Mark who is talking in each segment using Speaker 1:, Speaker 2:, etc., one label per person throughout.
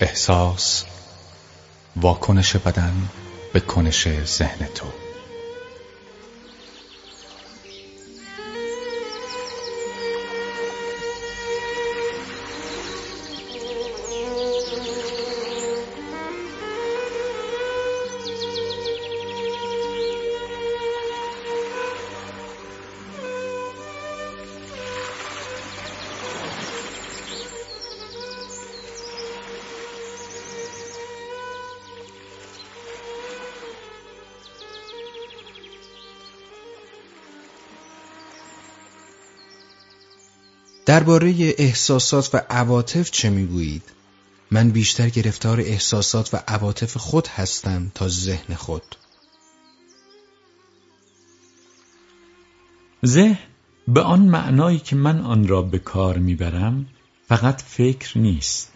Speaker 1: احساس واکنش بدن به کنش ذهن تو.
Speaker 2: درباره احساسات و عواطف چه می‌گویید؟ من بیشتر گرفتار احساسات و عواطف خود هستم تا ذهن خود.
Speaker 3: ذهن به آن معنایی که من آن را به کار می‌برم فقط فکر نیست.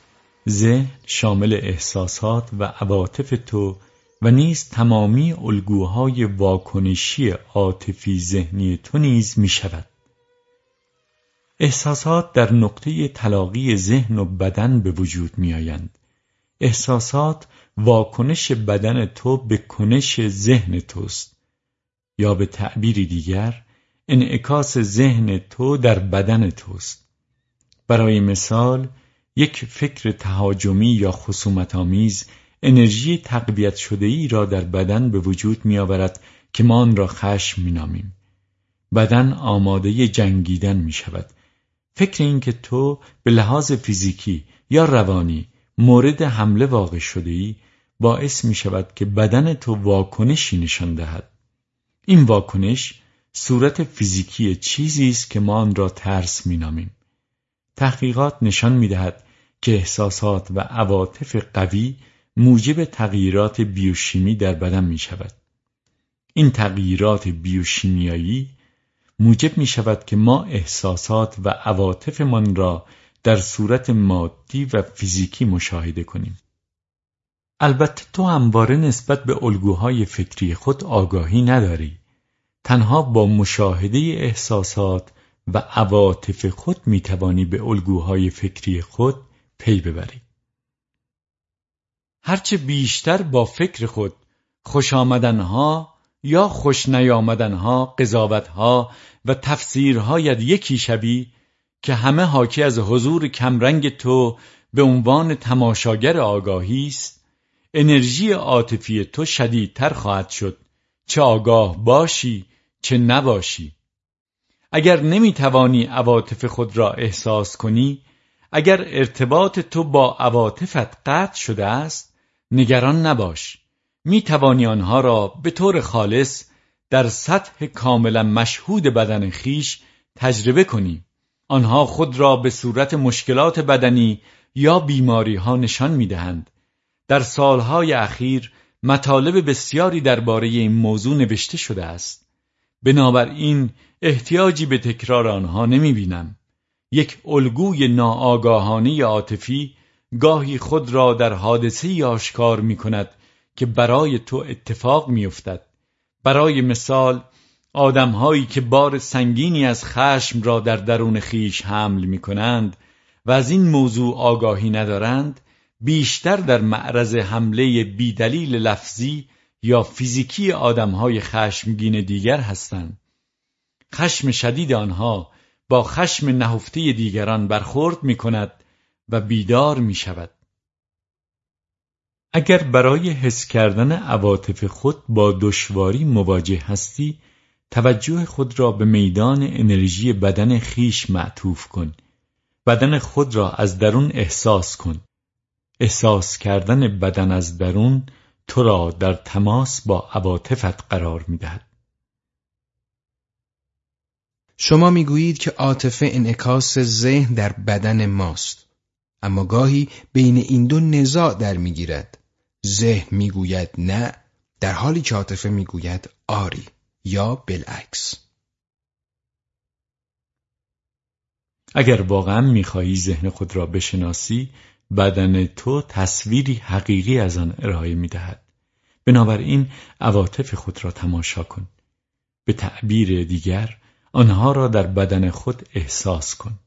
Speaker 3: ذهن شامل احساسات و عواطف تو و نیز تمامی الگوهای واکنشی عاطفی ذهنی تو نیز می شود. احساسات در نقطه تلاقی ذهن و بدن به وجود می آیند. احساسات واکنش بدن تو به کنش ذهن توست یا به تعبیری دیگر انعکاس ذهن تو در بدن توست برای مثال یک فکر تهاجمی یا خصومت آمیز انرژی تقویت شده ای را در بدن به وجود می آورد که ما آن را خشم می نامیم. بدن آماده جنگیدن می شود فکر این که تو به لحاظ فیزیکی یا روانی مورد حمله واقع شده ای باعث می شود که بدن تو واکنشی نشان دهد این واکنش صورت فیزیکی چیزی است که ما آن را ترس نامیم تحقیقات نشان می دهد که احساسات و عواطف قوی موجب تغییرات بیوشیمی در بدن می شود. این تغییرات بیوشیمیایی موجب می شود که ما احساسات و عواطفمان را در صورت مادی و فیزیکی مشاهده کنیم. البته تو همواره نسبت به الگوهای فکری خود آگاهی نداری. تنها با مشاهده احساسات و عواطف خود می توانی به الگوهای فکری خود پی ببری. هرچه بیشتر با فکر خود خوش آمدنها یا خوش نیامدنها، قضاوتها و تفسیرهایت یکی شبی که همه حاکی از حضور کمرنگ تو به عنوان تماشاگر آگاهی است انرژی عاطفی تو شدیدتر خواهد شد چه آگاه باشی چه نباشی. اگر نمی‌توانی عواطف خود را احساس کنی اگر ارتباط تو با عواطفت قطع شده است نگران نباش. می توانی آنها را به طور خالص در سطح کاملا مشهود بدن خیش تجربه کنی آنها خود را به صورت مشکلات بدنی یا بیماری ها نشان می دهند. در سالهای اخیر مطالب بسیاری درباره این موضوع نوشته شده است بنابراین احتیاجی به تکرار آنها نمی بینم. یک الگوی ناآگاهانه عاطفی گاهی خود را در حادثه آشکار می کند که برای تو اتفاق میافتد. برای مثال آدمهایی که بار سنگینی از خشم را در درون خیش حمل می کنند و از این موضوع آگاهی ندارند بیشتر در معرض حمله بیدلیل لفظی یا فیزیکی آدمهای خشمگین دیگر هستند. خشم شدید آنها با خشم نهفته دیگران برخورد می کند و بیدار می شود اگر برای حس کردن عواطف خود با دشواری مواجه هستی توجه خود را به میدان انرژی بدن خیش معطوف کن. بدن خود را از درون احساس کن. احساس کردن بدن از درون تو را در تماس با عواطفت قرار می‌دهد.
Speaker 2: شما می‌گویید که عاطفه انعکاس ذهن در بدن ماست. اما گاهی بین این دو نزاع در می‌گیرد. ذهن می‌گوید نه در حالی که عاطفه می‌گوید آری یا بالعکس.
Speaker 3: اگر واقعا می‌خواهی ذهن خود را بشناسی بدن تو تصویری حقیقی از آن ارائه می‌دهد. بنابراین عواطف خود را تماشا کن. به تعبیر دیگر آنها را در بدن خود احساس کن.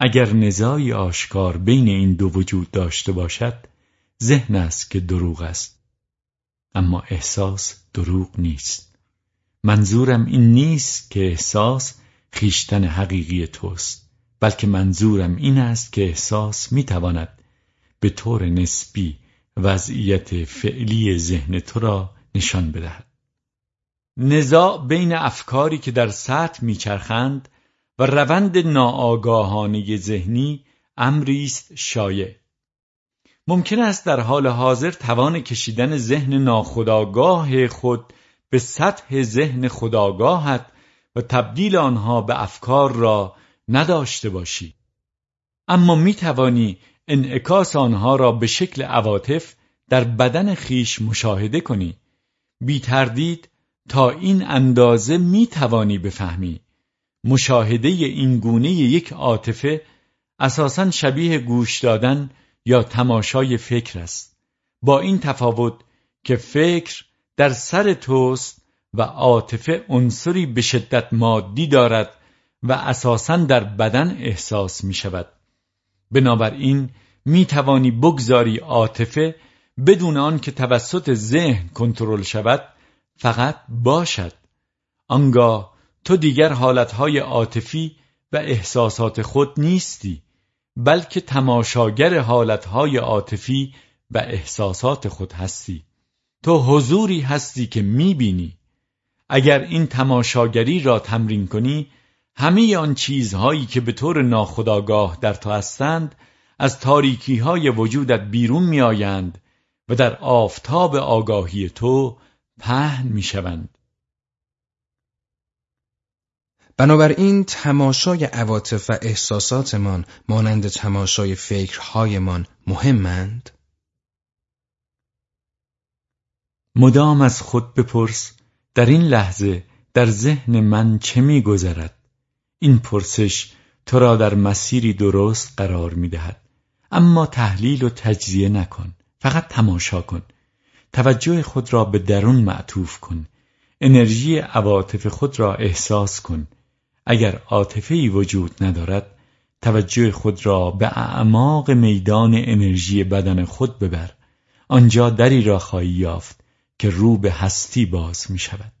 Speaker 3: اگر نزاعی آشکار بین این دو وجود داشته باشد ذهن است که دروغ است. اما احساس دروغ نیست. منظورم این نیست که احساس خیشتن حقیقی توست بلکه منظورم این است که احساس می‌تواند به طور نسبی وضعیت فعلی ذهن تو را نشان بدهد. نزاع بین افکاری که در سطح میچرخند و روند ناآگاهانه ذهنی امری است شایع. ممکن است در حال حاضر توان کشیدن ذهن ناخودآگاه خود به سطح ذهن خداگاهت و تبدیل آنها به افکار را نداشته باشی. اما می توانی انعکاس آنها را به شکل عواطف در بدن خیش مشاهده کنی. بی تردید تا این اندازه می توانی بفهمی. مشاهده این گونه یک عاطفه اساسا شبیه گوش دادن یا تماشای فکر است. با این تفاوت که فکر در سر توست و عاطفه عنصری به شدت مادی دارد و اساسا در بدن احساس می شود. بنابراین می توانی بگذاری عاطفه بدون آن که توسط ذهن کنترل شود فقط باشد. آنگاه تو دیگر حالتهای عاطفی و احساسات خود نیستی. بلکه تماشاگر حالتهای عاطفی و احساسات خود هستی. تو حضوری هستی که می‌بینی. اگر این تماشاگری را تمرین کنی همه آن چیزهایی که به طور ناخداگاه در تو هستند از تاریکی های وجودت بیرون میآیند و در آفتاب آگاهی تو پهن می‌شوند.
Speaker 2: بنابراین تماشای عواطف و احساساتمان مانند تماشای فکرهایمان مهمند؟
Speaker 3: مدام از خود بپرس در این لحظه در ذهن من چه میگذرد؟ این پرسش تو را در مسیری درست قرار می‌دهد. اما تحلیل و تجزیه نکن فقط تماشا کن. توجه خود را به درون معطوف کن. انرژی عواطف خود را احساس کن. اگر عاطفه وجود ندارد توجه خود را به اعماق میدان انرژی بدن خود ببر. آنجا دری را خواهی یافت که رو به هستی باز می شود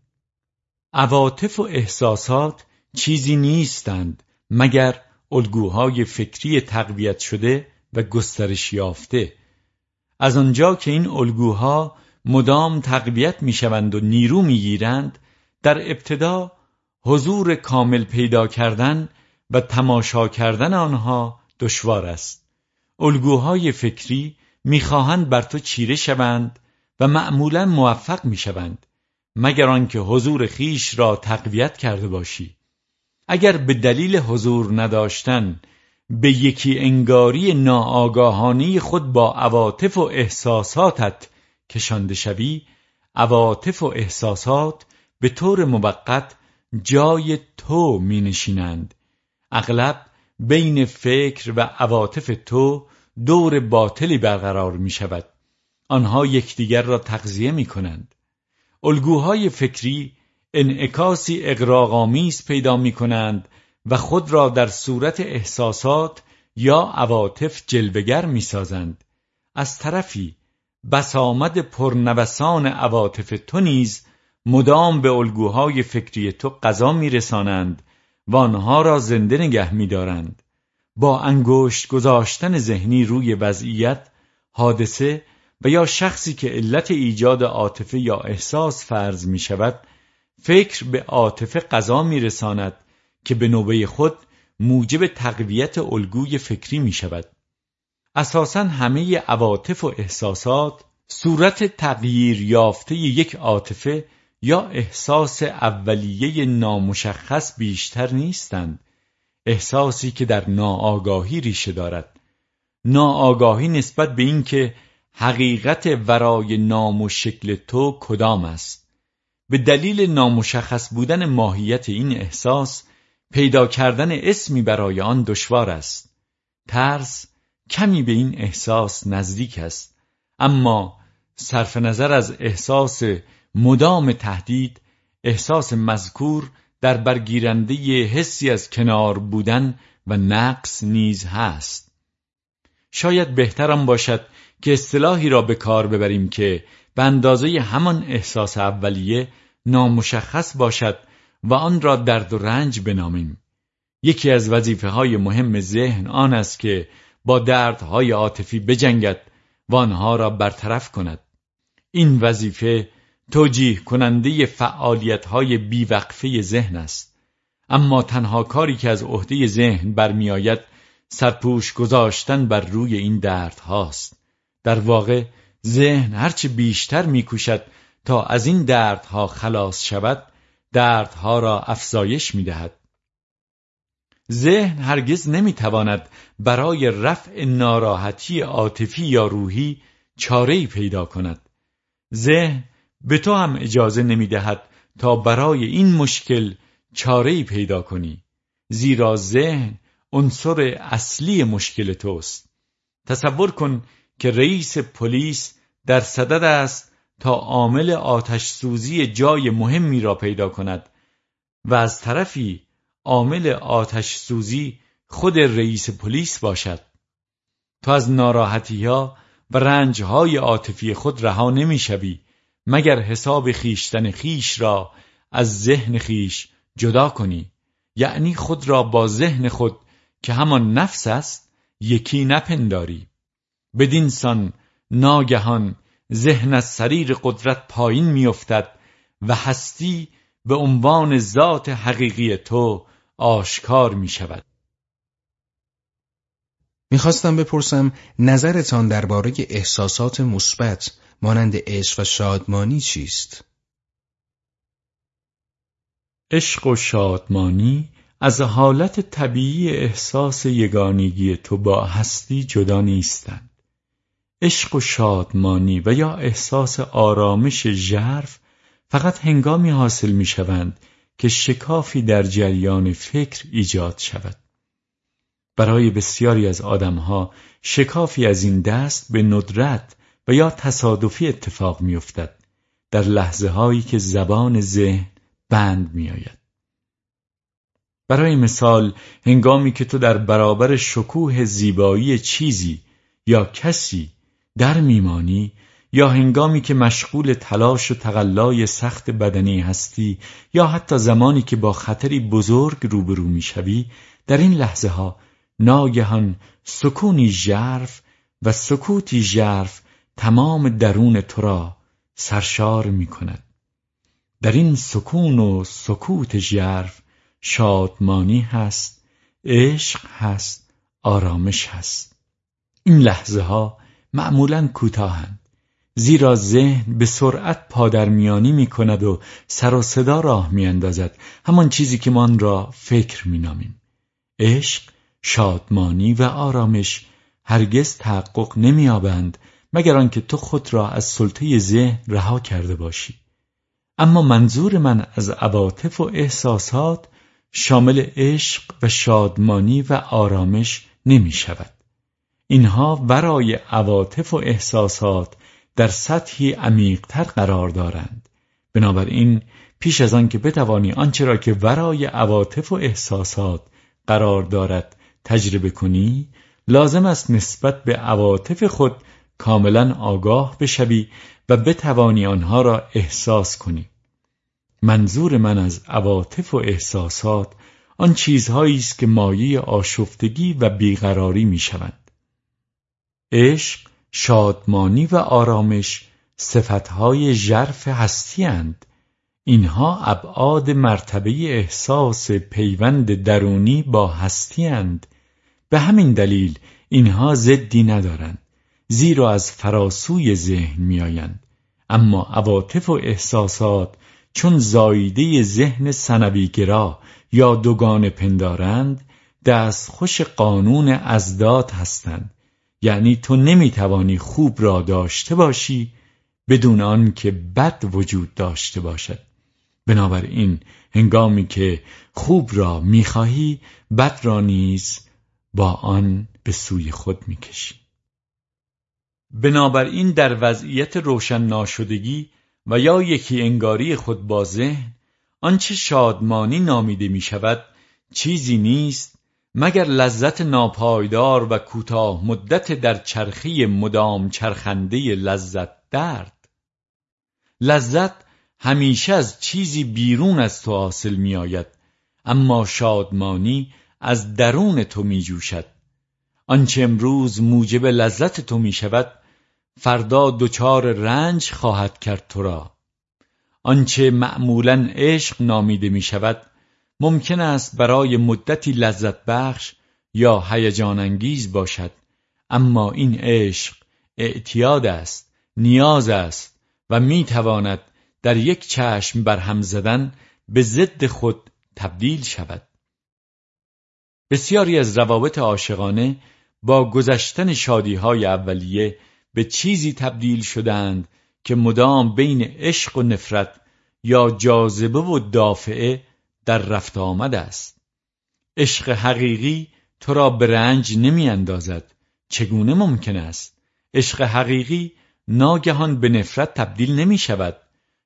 Speaker 3: عواطف و احساسات چیزی نیستند مگر الگوهای فکری تقویت شده و گسترش یافته. از آنجا که این الگوها مدام تقویت می‌شوند و نیرو می‌گیرند در ابتدا حضور کامل پیدا کردن و تماشا کردن آنها دشوار است. الگوهای فکری می‌خواهند بر تو چیره شوند و معمولا موفق می‌شوند مگر آنکه حضور خیش را تقویت کرده باشی. اگر به دلیل حضور نداشتن به یکی انگاری ناآگاهانی خود با عواطف و احساساتت کشانده شوی عواطف و احساسات به طور موقت جای تو می نشینند اغلب بین فکر و عواطف تو دور باطلی برقرار می شود آنها یکدیگر را تغذیه می کنند الگوهای فکری انعکاسی اقراغامیز پیدا می کنند و خود را در صورت احساسات یا عواطف جلوگر می سازند از طرفی بسامد پرنوسان عواطف تو نیز مدام به الگوهای فکری تو قضا میرسانند و آنها را زنده نگه میدارند. با انگشت گذاشتن ذهنی روی وضعیت حادثه و یا شخصی که علت ایجاد عاطفه یا احساس فرض می شود فکر به عاطفه قضا می رساند که به نوبه خود موجب تقویت الگوی فکری می شود اساسا همه عواطف و احساسات صورت تغییر یافته یک عاطفه یا احساس اولیه نامشخص بیشتر نیستند. احساسی که در ناآگاهی ریشه دارد. ناآگاهی نسبت به اینکه حقیقت ورای نام و شکل تو کدام است. به دلیل نامشخص بودن ماهیت این احساس پیدا کردن اسمی برای آن دشوار است. ترس کمی به این احساس نزدیک است. اما صرف نظر از احساس مدام تهدید احساس مذکور در برگیرنده حسی از کنار بودن و نقص نیز هست. شاید بهترم باشد که اصطلاحی را به کار ببریم که به اندازه همان احساس اولیه نامشخص باشد و آن را درد و رنج بنامیم. یکی از وظیفه های مهم ذهن آن است که با دردهای عاطفی بجنگد و آنها را برطرف کند. این وظیفه توجیه کننده فعالیت های بیوقفه ذهن است. اما تنها کاری که از عهده ذهن برمیآید سرپوش گذاشتن بر روی این درد هاست در واقع ذهن هرچه بیشتر میکوشد تا از این دردها خلاص شود دردها را افزایش می‌دهد. ذهن هرگز نمی‌تواند برای رفع ناراحتی عاطفی یا روحی چاره‌ای پیدا کند. ذهن به تو هم اجازه نمی‌دهد تا برای این مشکل چاره‌ای پیدا کنی. زیرا ذهن عنصر اصلی مشکل توست. تصور کن که رئیس پلیس در صدد است تا عامل آتش سوزی جای مهمی را پیدا کند و از طرفی عامل آتش سوزی خود رئیس پلیس باشد. تو از ناراحتی ها و رنج های عاطفی خود رها نمی‌شوی. مگر حساب خیشتن خیش را از ذهن خیش جدا کنی؟ یعنی خود را با ذهن خود که همان نفس است یکی نپنداری. بدین سان ناگهان ذهن از سریر قدرت پایین میافتد و هستی به عنوان ذات حقیقی تو آشکار می شود
Speaker 2: می‌خواستم بپرسم نظرتان درباره احساسات مثبت مانند عشق و شادمانی چیست؟
Speaker 3: عشق و شادمانی از حالت طبیعی احساس یگانگی تو با هستی جدا نیستند. عشق و شادمانی و یا احساس آرامش ژرف فقط هنگامی حاصل می شوند که شکافی در جریان فکر ایجاد شود. برای بسیاری از آدمها شکافی از این دست به ندرت و یا تصادفی اتفاق میافتد در لحظه هایی که زبان ذهن بند میآید. برای مثال هنگامی که تو در برابر شکوه زیبایی چیزی یا کسی در میمانی یا هنگامی که مشغول تلاش و تقلای سخت بدنی هستی یا حتی زمانی که با خطری بزرگ روبرو می‌شوی در این لحظه ها ناگهان سکونی ژرف و سکوتی ژرف تمام درون تو را سرشار می کند در این سکون و سکوت ژرف شادمانی هست عشق هست آرامش هست. این لحظه ها معمولا کوتاهند زیرا ذهن به سرعت پادرمیانی می کند و سر و صدا راه می اندازد همان چیزی که من را فکر می نامیم. عشق، شادمانی و آرامش هرگز تحقق نمییابند مگر آنکه تو خود را از سلطه ذهن رها کرده باشی اما منظور من از عواطف و احساسات شامل عشق و شادمانی و آرامش نمی شود. اینها ورای عواطف و احساسات در سطحی عمیقتر قرار دارند. بنابراین پیش از آن که بتوانی آنچه را که ورای عواطف و احساسات قرار دارد تجربه کنی لازم است نسبت به عواطف خود کاملا آگاه بشوی و بتوانی آنها را احساس کنی. منظور من از عواطف و احساسات آن چیزهایی است که مایه آشفتگی و بیقراری می‌شوند. عشق شادمانی و آرامش صفتهای ژرف هستی اینها ابعاد مرتبه احساس پیوند درونی با هستی به همین دلیل اینها ضدی ندارند زیرا از فراسوی ذهن میآیند. اما عواطف و احساسات چون زایده ذهن سنویگرا یا دوگان پندارند دست خوش قانون ازداد هستند. یعنی تو نمی‌توانی خوب را داشته باشی بدون آن که بد وجود داشته باشد. بنابراین هنگامی که خوب را می‌خواهی بد را نیز با آن به سوی خود می‌کشی. بنابراین در وضعیت روشن ناشدگی و یا یکی انگاری خود با ذهن آنچه شادمانی نامیده می شود چیزی نیست مگر لذت ناپایدار و کوتاه مدت در چرخی مدام چرخنده لذت درد. لذت همیشه از چیزی بیرون از تو حاصل می آید اما شادمانی از درون تو می جوشد آنچه امروز موجب لذت تو می شود فردا دچار رنج خواهد کرد تو را. آنچه معمولا عشق نامیده می شود ممکن است برای مدتی لذت بخش یا هیجان انگیز باشد. اما این عشق اعتیاد است نیاز است و می تواند در یک چشم برهم زدن به ضد خود تبدیل شود. بسیاری از روابط عاشقانه با گذشتن شادیهای اولیه به چیزی تبدیل شدند که مدام بین عشق و نفرت یا جاذبه و دافعه در رفت آمد است. عشق حقیقی تو را به رنج نمی اندازد چگونه ممکن است؟ عشق حقیقی ناگهان به نفرت تبدیل نمی شود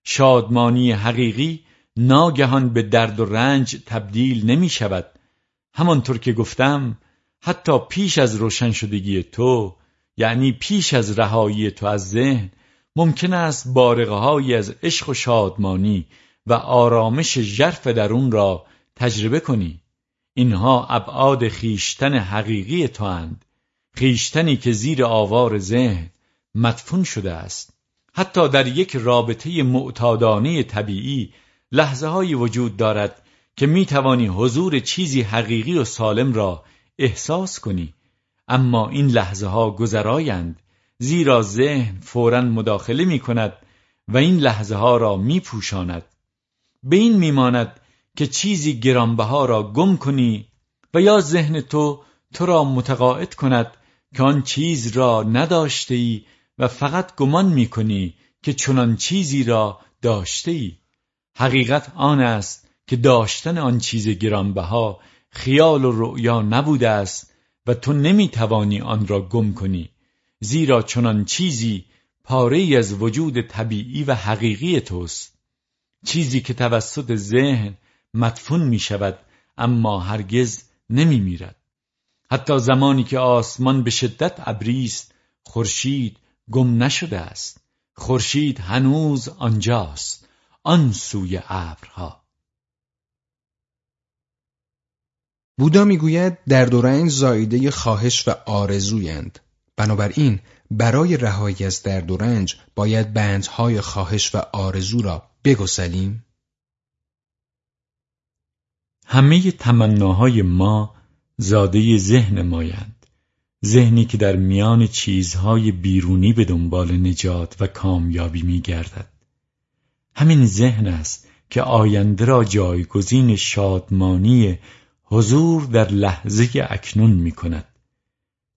Speaker 3: شادمانی حقیقی ناگهان به درد و رنج تبدیل نمی شود همانطور که گفتم حتی پیش از روشن شدگی تو یعنی پیش از رهایی تو از ذهن ممکن است بارقه از عشق و شادمانی و آرامش ژرف درون را تجربه کنی. اینها ابعاد خیشتن حقیقی تو اند. خیشتنی که زیر آوار ذهن مدفون شده است. حتی در یک رابطه معتادانه طبیعی لحظه های وجود دارد که می توانی حضور چیزی حقیقی و سالم را احساس کنی. اما این لحظه ها گذرایند زیرا ذهن فورا مداخله می کند و این لحظه ها را می پوشاند به این میماند که چیزی گرانبها را گم کنی و یا ذهن تو تو را متقاعد کند که آن چیز را نداشته ای و فقط گمان می کنی که چنان چیزی را داشته ای حقیقت آن است که داشتن آن چیز گرانبها خیال و رؤیا نبوده است و تو نمی توانی آن را گم کنی زیرا چنان چیزی پاره از وجود طبیعی و حقیقی توست. چیزی که توسط ذهن مدفون می شود اما هرگز نمی میرد حتی زمانی که آسمان به شدت ابری است خورشید گم نشده است. خورشید هنوز آنجاست آن سوی ابرها.
Speaker 2: بودا می‌گوید در و رنج زایده خواهش و آرزویند بنابراین برای رهایی از درد و رنج باید بندهای خواهش و آرزو را بگسلیم.
Speaker 3: همه تمناهای ما زاده ذهن مایند. ذهنی که در میان چیزهای بیرونی به دنبال نجات و کامیابی می گردد. همین ذهن است که آینده را جایگزین شادمانی حضور در لحظه اکنون می کند.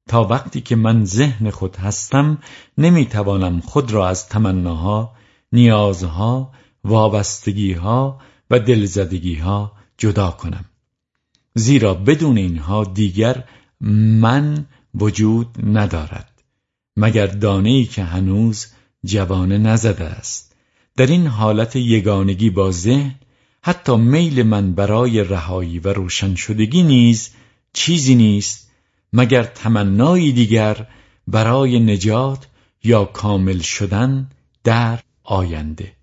Speaker 3: تا وقتی که من ذهن خود هستم نمی‌توانم خود را از تمناها، نیازها، وابستگیها و دلزدگیها جدا کنم. زیرا بدون اینها دیگر من وجود ندارد مگر دانه که هنوز جوانه نزده است در این حالت یگانگی با ذهن حتی میل من برای رهایی و روشن شدگی نیز چیزی نیست مگر تمنایی دیگر برای نجات یا کامل شدن در آینده.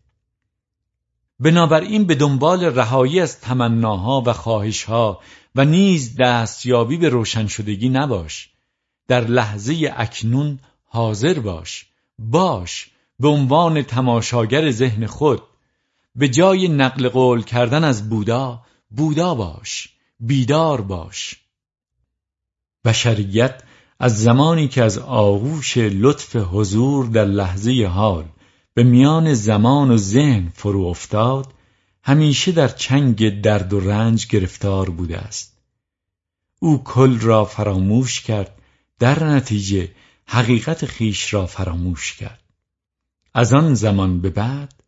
Speaker 3: بنابراین به دنبال رهایی از تمناها و خواهشها و نیز دستیابی به روشن شدگی نباش. در لحظه اکنون حاضر باش. باش به عنوان تماشاگر ذهن خود. به جای نقل قول کردن از بودا بودا باش بیدار باش. بشریت از زمانی که از آغوش لطف حضور در لحظه حال به میان زمان و ذهن فرو افتاد همیشه در چنگ درد و رنج گرفتار بوده است. او کل را فراموش کرد در نتیجه حقیقت خیش را فراموش کرد. از آن زمان به بعد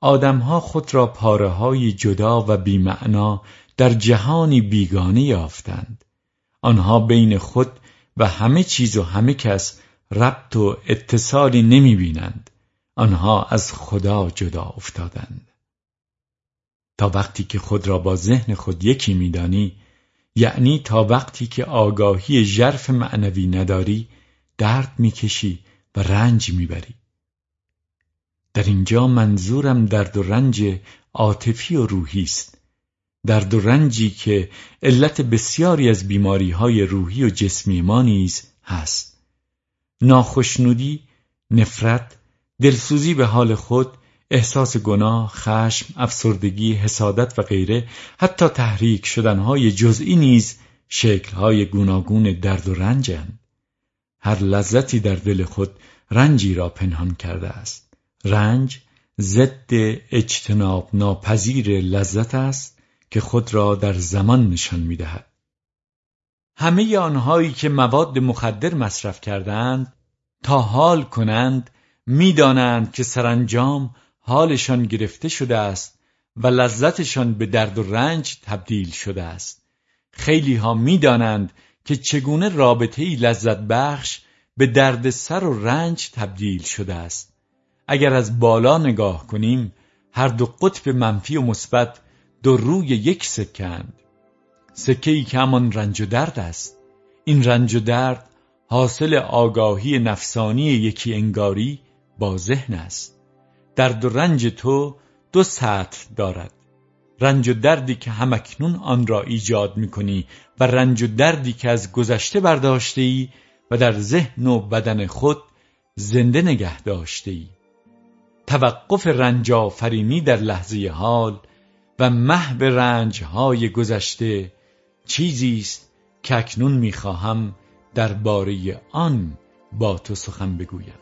Speaker 3: آدمها خود را پاره جدا و بیمعنا در جهانی بیگانه یافتند. آنها بین خود و همه چیز و همه کس ربط و اتصالی نمی بینند آنها از خدا جدا افتادند. تا وقتی که خود را با ذهن خود یکی میدانی یعنی تا وقتی که آگاهی ژرف معنوی نداری درد می‌کشی و رنج می‌بری. در اینجا منظورم درد و رنج عاطفی و روحی است درد و رنجی که علت بسیاری از بیماری های روحی و جسمی ما نیز هست ناخشنودی نفرت دلسوزی به حال خود احساس گناه، خشم، افسردگی، حسادت و غیره حتی تحریک شدنهای جزئی نیز شکلهای گوناگون درد و رنجند. هر لذتی در دل خود رنجی را پنهان کرده است. رنج ضد اجتناب ناپذیر لذت است که خود را در زمان نشان می‌دهد. همه آنهایی که مواد مخدر مصرف کردند تا حال کنند می‌دانند که سرانجام حالشان گرفته شده است و لذتشان به درد و رنج تبدیل شده است خیلی ها می‌دانند که چگونه رابطه ای لذت بخش به درد سر و رنج تبدیل شده است اگر از بالا نگاه کنیم هر دو قطب منفی و مثبت دو روی یک سکند. سکه ای که همان رنج و درد است. این رنج و درد حاصل آگاهی نفسانی یکی انگاری با ذهن است. درد و رنج تو دو سطح دارد. رنج و دردی که همکنون آن را ایجاد می کنی و رنج و دردی که از گذشته برداشته ای و در ذهن و بدن خود زنده نگه داشته ای توقف رنج آفرینی در لحظه حال و محو رنج های گذشته چیزی است که اکنون می‌خواهم درباره آن با تو سخن بگویم.